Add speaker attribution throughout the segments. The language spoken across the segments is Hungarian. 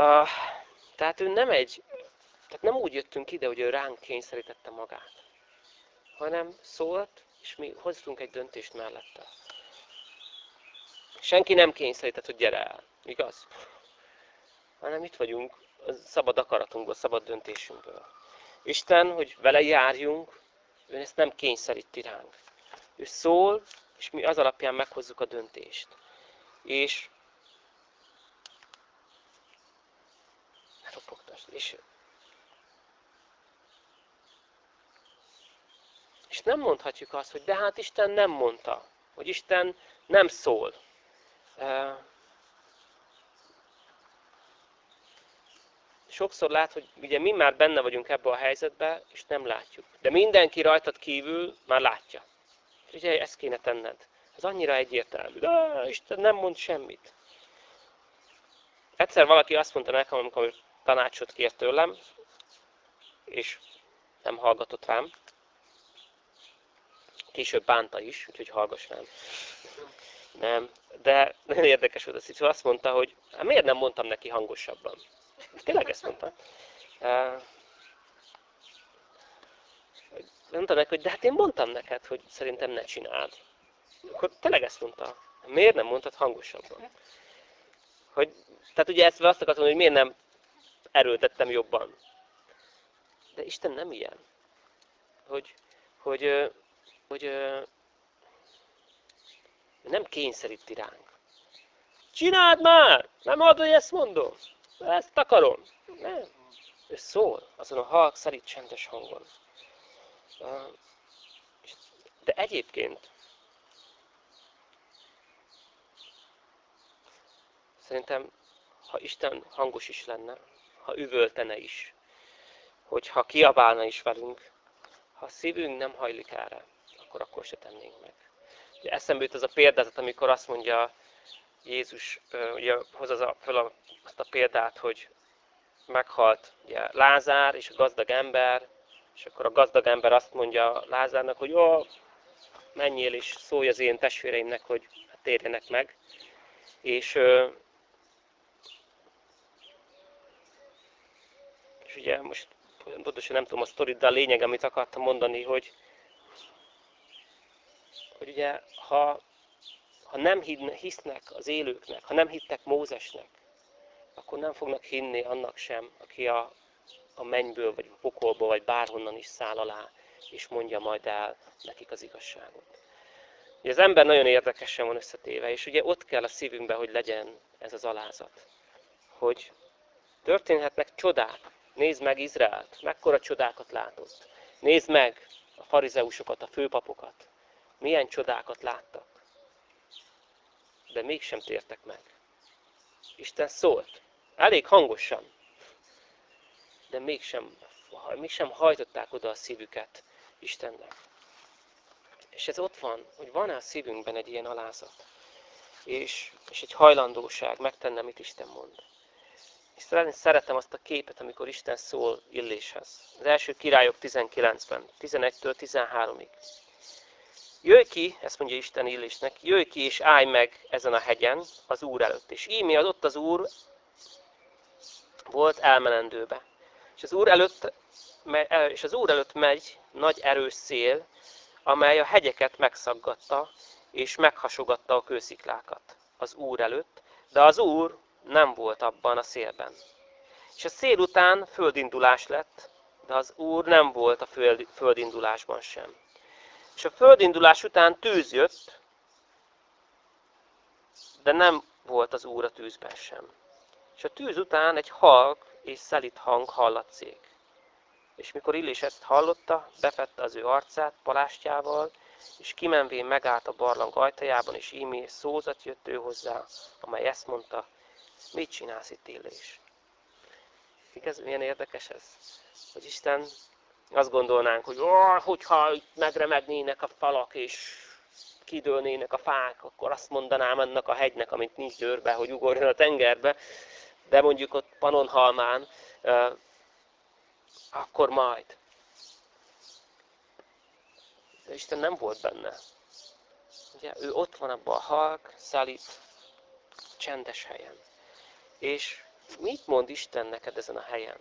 Speaker 1: Uh, tehát ő nem egy, tehát nem úgy jöttünk ide, hogy ő ránk kényszerítette magát, hanem szólt, és mi hoztunk egy döntést mellette. Senki nem kényszerített, hogy gyere el, igaz? Hanem itt vagyunk, a szabad akaratunkból, szabad döntésünkből. Isten, hogy vele járjunk, ő ezt nem kényszeríti ránk. Ő szól, és mi az alapján meghozzuk a döntést. És és, és nem mondhatjuk azt, hogy de hát Isten nem mondta, hogy Isten nem szól. sokszor lát, hogy ugye mi már benne vagyunk ebbe a helyzetbe, és nem látjuk. De mindenki rajtad kívül már látja. És ugye ezt kéne tenned. Ez annyira egyértelmű. De Isten nem mond semmit. Egyszer valaki azt mondta nekem, amikor tanácsot kért tőlem, és nem hallgatott rám. Később bánta is, úgyhogy hallgass rám. Nem, de nagyon érdekes volt a szitu. Azt mondta, hogy hát miért nem mondtam neki hangosabban. Tényleg ezt mondta. Mondta neki, hogy de hát én mondtam neked, hogy szerintem ne csináld. Akkor tényleg ezt mondta. Miért nem mondtad hangosabban? Hogy, tehát ugye ezt azt akartam, hogy miért nem erőltettem jobban. De Isten nem ilyen. Hogy, hogy, hogy, hogy nem kényszeríti ránk. Csináld már! Nem adod, hogy ezt mondom. Ezt akarom. Nem. Ő szól azon a halk, szerint csendes hangon. De egyébként szerintem, ha Isten hangos is lenne, ha üvöltene is, hogyha kiabálna is velünk, ha a szívünk nem hajlik erre, akkor akkor se tennénk meg. Ugye eszembe jut az a példázat, amikor azt mondja Jézus, ugye hoz az a, föl a, azt a példát, hogy meghalt ugye, Lázár és a gazdag ember, és akkor a gazdag ember azt mondja Lázárnak, hogy jó, menjél és szólj az én testvéreimnek, hogy térjenek meg. És És ugye most pontosan nem tudom a sztorit, de a lényeg, amit akartam mondani, hogy, hogy ugye, ha, ha nem hisznek az élőknek, ha nem hittek Mózesnek, akkor nem fognak hinni annak sem, aki a, a mennyből, vagy a pokolból, vagy bárhonnan is száll alá, és mondja majd el nekik az igazságot. Ugye az ember nagyon érdekesen van összetéve, és ugye ott kell a szívünkbe, hogy legyen ez az alázat. Hogy történhetnek csodák, Nézd meg Izraelt, mekkora csodákat látott. Nézd meg a farizeusokat, a főpapokat. Milyen csodákat láttak. De mégsem tértek meg. Isten szólt. Elég hangosan. De mégsem, mégsem hajtották oda a szívüket Istennek. És ez ott van, hogy van-e a szívünkben egy ilyen alázat. És, és egy hajlandóság megtenni, amit Isten mond. És szeretem azt a képet, amikor Isten szól Illéshez. Az első királyok 19-ben, 11-től 13-ig. Jöjj ki, ezt mondja Isten Illésnek, jöjj ki és állj meg ezen a hegyen az Úr előtt. És ímé az ott az Úr volt elmenendőbe. És az Úr előtt, és az Úr előtt megy nagy erős szél, amely a hegyeket megszaggatta, és meghasogatta a kősziklákat az Úr előtt, de az Úr nem volt abban a szélben. És a szél után földindulás lett, de az Úr nem volt a föld, földindulásban sem. És a földindulás után tűz jött, de nem volt az Úr a tűzben sem. És a tűz után egy halk és szelit hang hallatszék. És mikor Illés ezt hallotta, befette az ő arcát palástjával, és kimenvén megállt a barlang ajtajában, és ímé szózat jött ő hozzá, amely ezt mondta, Mit csinálsz itt, Illés? Igaz, milyen érdekes ez? Hogy Isten azt gondolnánk, hogy oh, hogyha megremegnének a falak, és kidőlnének a fák, akkor azt mondanám ennek a hegynek, amit nincs győrbe, hogy ugorjon a tengerbe, de mondjuk ott Panonhalmán, uh, akkor majd. De Isten nem volt benne. Ugye, ő ott van abban a halk, szelít, csendes helyen. És mit mond Isten neked ezen a helyen?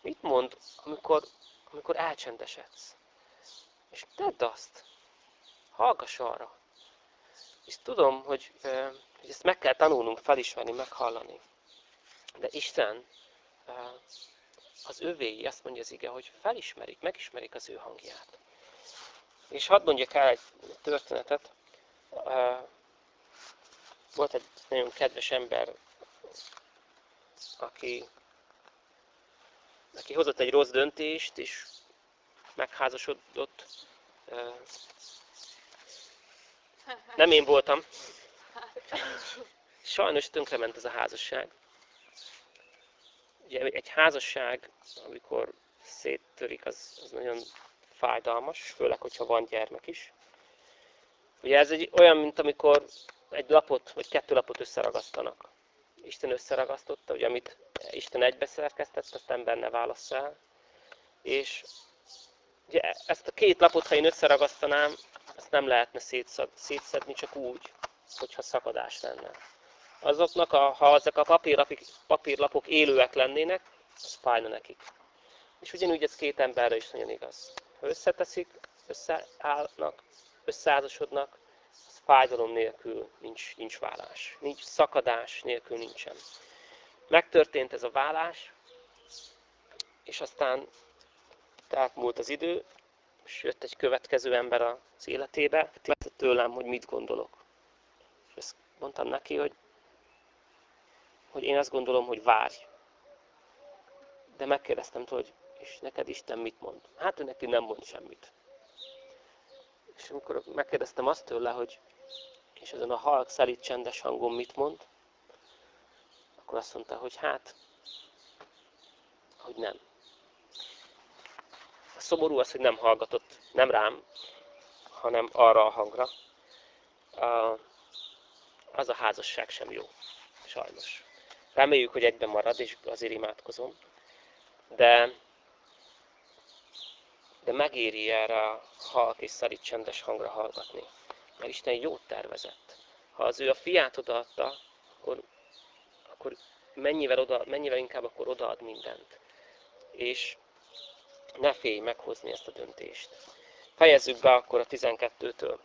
Speaker 1: Mit mond, amikor, amikor elcsendesedsz? És tedd azt. Hallgass arra. És tudom, hogy, hogy ezt meg kell tanulnunk felismerni, meghallani. De Isten az övéi, azt mondja az ige, hogy felismerik, megismerik az ő hangját. És hadd mondjak el egy történetet. Volt egy nagyon kedves ember, aki, aki hozott egy rossz döntést, és megházasodott. Nem én voltam. Sajnos tönkrement ez a házasság. Ugye egy házasság, amikor széttörik, az, az nagyon fájdalmas, főleg, hogyha van gyermek is. Ugye ez egy olyan, mint amikor egy lapot, vagy kettő lapot összeragasztanak. Isten összeragasztotta, ugye amit Isten egybeszerkesztett, azt ember ne válasz el. És ugye ezt a két lapot, ha én összeragasztanám, ezt nem lehetne szétszedni, csak úgy, hogyha szakadás lenne. Azoknak, a, ha ezek a papírlapok, papírlapok élőek lennének, az fájna nekik. És ugyanúgy ez két emberre is nagyon igaz. Ha összeteszik, összeállnak, összeházasodnak, fájdalom nélkül nincs, nincs vállás. Nincs szakadás nélkül nincsen. Megtörtént ez a vállás, és aztán múlt az idő, és jött egy következő ember az életébe, kérdezte tőlem, hogy mit gondolok. És ezt mondtam neki, hogy, hogy én azt gondolom, hogy várj. De megkérdeztem tőle, hogy és neked Isten mit mond? Hát ő neki nem mond semmit. És amikor megkérdeztem azt tőle, hogy és ezen a halk, szelít, csendes hangon mit mond, akkor azt mondta, hogy hát, hogy nem. A szomorú az, hogy nem hallgatott, nem rám, hanem arra a hangra. Az a házasság sem jó, sajnos. Reméljük, hogy egyben marad, és azért imádkozom. De de megéri erre a halk és szarít csendes hangra hallgatni. Mert Isten jót tervezett. Ha az ő a fiát odaadta, akkor, akkor mennyivel, oda, mennyivel inkább akkor odaad mindent. És ne félj meghozni ezt a döntést. Fejezzük be akkor a 12-től.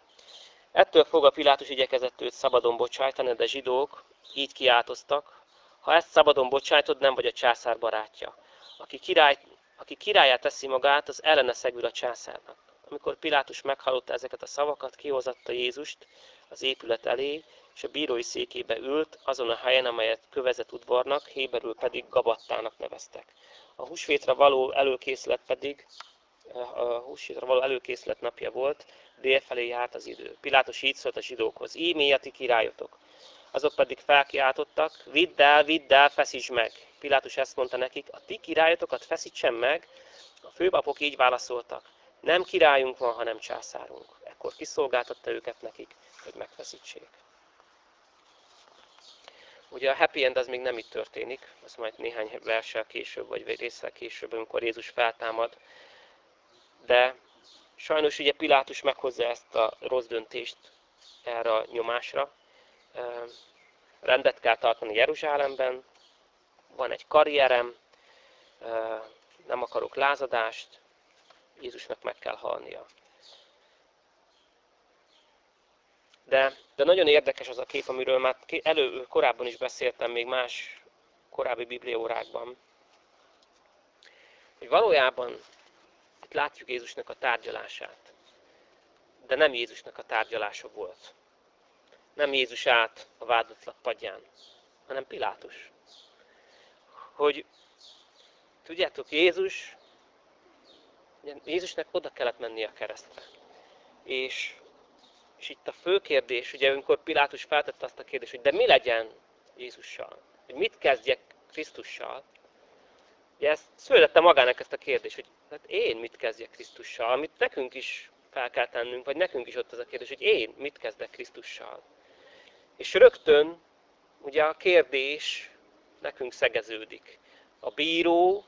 Speaker 1: Ettől fog a Pilátus igyekezett őt szabadon bocsájtani, de zsidók így kiáltoztak, ha ezt szabadon bocsájtod, nem vagy a császár barátja. Aki király aki királyát teszi magát, az ellene szegül a császárnak. Amikor Pilátus meghallotta ezeket a szavakat, kihozatta Jézust az épület elé, és a bírói székébe ült, azon a helyen, amelyet kövezett udvarnak, héberül pedig Gabattának neveztek. A húsvétra való előkészlet pedig, a húsvétra való előkészlet napja volt, délfelé járt az idő. Pilátus így szólt a zsidókhoz, ímé a ti királyotok. Azok pedig felkiáltottak, vidd el, vidd el, feszítsd meg. Pilátus ezt mondta nekik, a ti királyotokat feszítsen meg. A főpapok így válaszoltak, nem királyunk van, hanem császárunk. Ekkor kiszolgáltatta őket nekik, hogy megfeszítsék. Ugye a happy end az még nem itt történik, az majd néhány versel később, vagy részsel később, amikor Jézus feltámad. De sajnos ugye Pilátus meghozza ezt a rossz döntést erre a nyomásra, rendet kell tartani Jeruzsálemben, van egy karrierem, nem akarok lázadást, Jézusnak meg kell halnia. De, de nagyon érdekes az a kép, amiről már elő, korábban is beszéltem, még más korábbi bibliórákban, hogy valójában itt látjuk Jézusnak a tárgyalását, de nem Jézusnak a tárgyalása volt nem Jézus át a vádatlan padján, hanem Pilátus. Hogy tudjátok, Jézus, Jézusnak oda kellett menni a keresztre. És, és itt a fő kérdés, ugye amikor Pilátus feltette azt a kérdést, hogy de mi legyen Jézussal? Hogy mit kezdjek Krisztussal? Ugye ezt születette magának ezt a kérdést, hogy hát én mit kezdjek Krisztussal, amit nekünk is fel kell tennünk, vagy nekünk is ott az a kérdés, hogy én mit kezdek Krisztussal. És rögtön ugye a kérdés nekünk szegeződik. A bíró,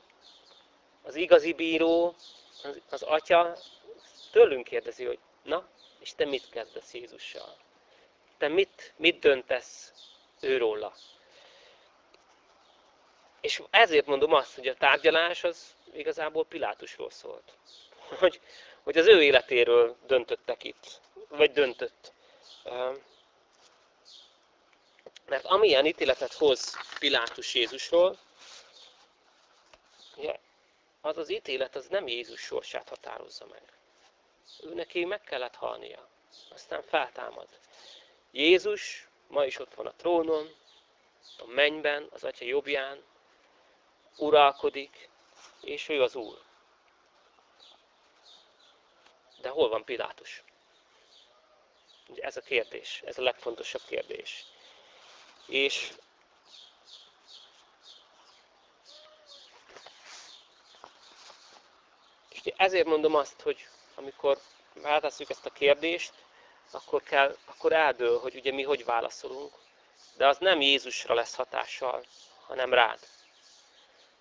Speaker 1: az igazi bíró, az, az atya tőlünk kérdezi, hogy na, és te mit kezdesz Jézussal? Te mit, mit döntesz őróla? és ezért mondom azt, hogy a tárgyalás az igazából Pilátusról szólt. Hogy, hogy az ő életéről döntöttek itt, vagy döntött. Mert amilyen ítéletet hoz Pilátus Jézusról, az az ítélet az nem Jézus sorsát határozza meg. Ő neki meg kellett halnia. Aztán feltámad. Jézus ma is ott van a trónon, a mennyben, az Atya jobbján, uralkodik, és ő az Úr. De hol van Pilátus? Ez a kérdés, ez a legfontosabb kérdés. És és ezért mondom azt, hogy amikor feltesszük ezt a kérdést, akkor, kell, akkor eldől, hogy ugye mi hogy válaszolunk. De az nem Jézusra lesz hatással, hanem rád.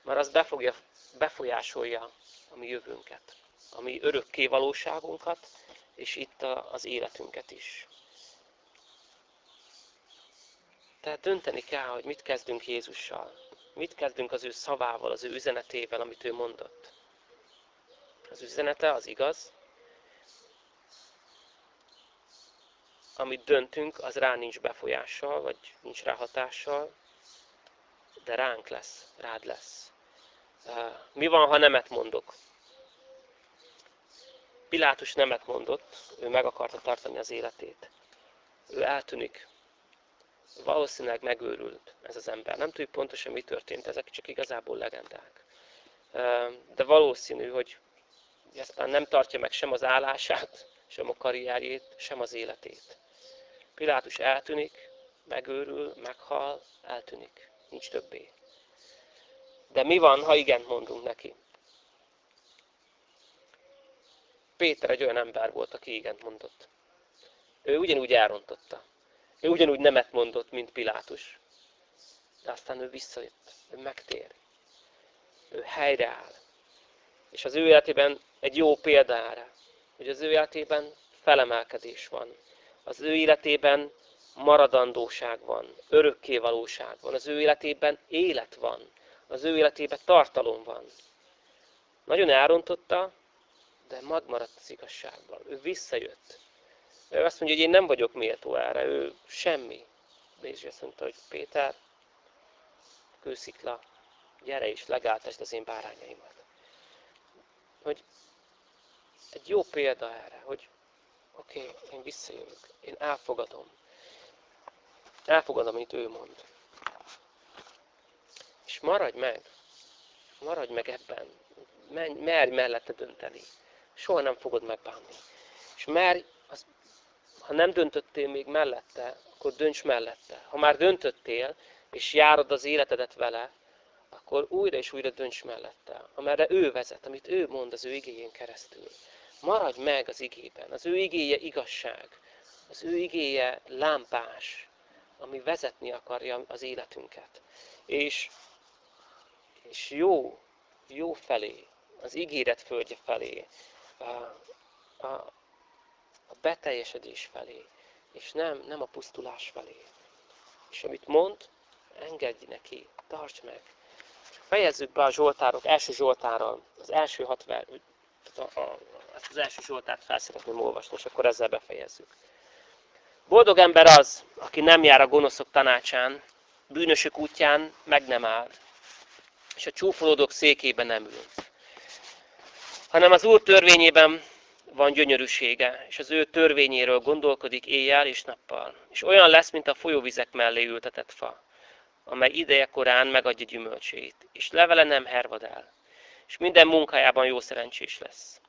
Speaker 1: Mert az befogja, befolyásolja a mi jövőnket, a mi örökké valóságunkat, és itt az életünket is. Tehát dönteni kell, hogy mit kezdünk Jézussal. Mit kezdünk az ő szavával, az ő üzenetével, amit ő mondott. Az üzenete az igaz. Amit döntünk, az rá nincs befolyással, vagy nincs rá hatással, de ránk lesz, rád lesz. Mi van, ha nemet mondok? Pilátus nemet mondott, ő meg akarta tartani az életét. Ő eltűnik. Valószínűleg megőrült ez az ember. Nem tudjuk pontosan, mi történt, ezek csak igazából legendák. De valószínű, hogy aztán nem tartja meg sem az állását, sem a karrierjét, sem az életét. Pilátus eltűnik, megőrül, meghal, eltűnik. Nincs többé. De mi van, ha igen mondunk neki? Péter egy olyan ember volt, aki igent mondott. Ő ugyanúgy elrontotta. Ő ugyanúgy nemet mondott, mint Pilátus. De aztán ő visszajött. Ő megtér. Ő helyreáll. És az ő életében egy jó példa erre. Hogy az ő életében felemelkedés van. Az ő életében maradandóság van. Örökkévalóság van. Az ő életében élet van. Az ő életében tartalom van. Nagyon elrontotta, de megmaradt az igazságban. Ő visszajött. Ő azt mondja, hogy én nem vagyok méltó erre, ő semmi. És azt mondta, hogy Péter, kőszikla, gyere és legáltasd az én bárányaimat. Hogy egy jó példa erre, hogy oké, okay, én visszajövök, én elfogadom. Elfogadom, amit ő mond. És maradj meg. Maradj meg ebben. Merj mellette dönteni. Soha nem fogod megbánni. És merj, az, ha nem döntöttél még mellette, akkor dönts mellette. Ha már döntöttél, és járod az életedet vele, akkor újra és újra dönts mellette. Amerre ő vezet, amit ő mond az ő igényén keresztül. Maradj meg az igében. Az ő igéje igazság. Az ő igéje lámpás, ami vezetni akarja az életünket. És, és jó, jó felé, az ígéret földje felé, a, a, a beteljesedés felé, és nem, nem a pusztulás felé. És amit mond, engedj neki, tarts meg. Fejezzük be a Zsoltárok első Zsoltárral, az első hat ver, a, a, az első Zsoltárt fel szeretném olvasni, és akkor ezzel befejezzük. Boldog ember az, aki nem jár a gonoszok tanácsán, bűnösök útján meg nem áll, és a csúfolódók székében nem ül. Hanem az Úr törvényében van gyönyörűsége, és az ő törvényéről gondolkodik éjjel és nappal. És olyan lesz, mint a folyóvizek mellé ültetett fa, amely ideje korán megadja gyümölcsét, és levele nem hervad el, és minden munkájában jó szerencsés lesz.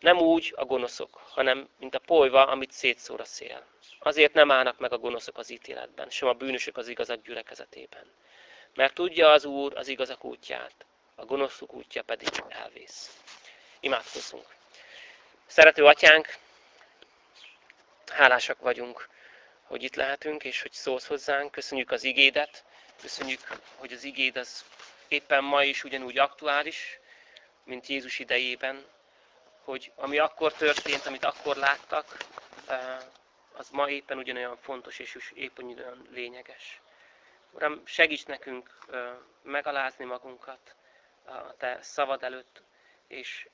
Speaker 1: Nem úgy a gonoszok, hanem mint a polyva, amit szétszór a szél. Azért nem állnak meg a gonoszok az ítéletben, sem a bűnösök az igazak gyülekezetében. Mert tudja az Úr az igazak útját, a gonoszok útja pedig elvész. Imádkozzunk. Szerető atyánk, hálásak vagyunk, hogy itt lehetünk, és hogy szólsz hozzánk. Köszönjük az igédet, köszönjük, hogy az igéd az éppen ma is ugyanúgy aktuális, mint Jézus idejében, hogy ami akkor történt, amit akkor láttak, eh, az ma éppen ugyanolyan fontos és éppen ugyanolyan lényeges. Uram, segíts nekünk megalázni magunkat a Te szavad előtt, és,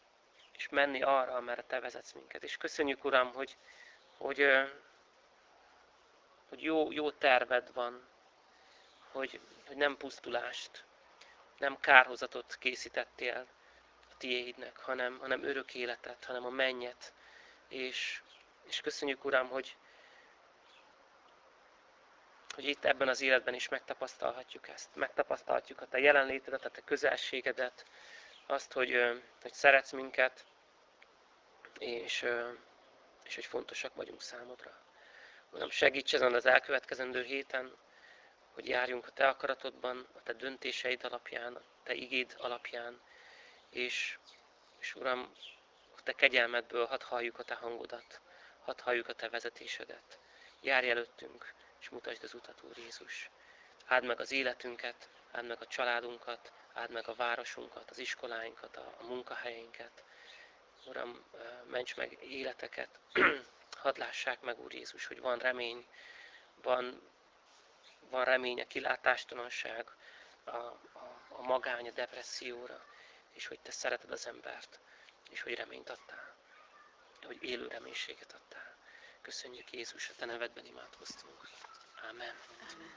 Speaker 1: és menni arra, amerre Te vezetsz minket. És köszönjük, Uram, hogy, hogy, hogy jó, jó terved van, hogy, hogy nem pusztulást, nem kárhozatot készítettél a tiédnek, hanem, hanem örök életet, hanem a mennyet. És, és köszönjük, Uram, hogy, hogy itt ebben az életben is megtapasztalhatjuk ezt. Megtapasztalhatjuk a Te jelenlétedet, a Te közelségedet, azt, hogy, hogy szeretsz minket, és, és hogy fontosak vagyunk számodra. Uram, segíts ezen az elkövetkezendő héten, hogy járjunk a Te akaratodban, a Te döntéseid alapján, a Te igéd alapján, és, és Uram, a Te kegyelmedből hadd halljuk a Te hangodat, hadd halljuk a Te vezetésedet. Járj előttünk, és mutasd az utat, Úr Jézus. Áld meg az életünket, áld meg a családunkat, áld meg a városunkat, az iskoláinkat, a, a munkahelyeinket. Uram, ments meg életeket, hadd lássák meg, Úr Jézus, hogy van remény, van, van remény a kilátástalanság, a, a, a magány, a depresszióra, és hogy Te szereted az embert, és hogy reményt adtál, hogy élő reménységet adtál. Köszönjük Jézus, a Te nevedben imádkoztunk. Amen. Amen.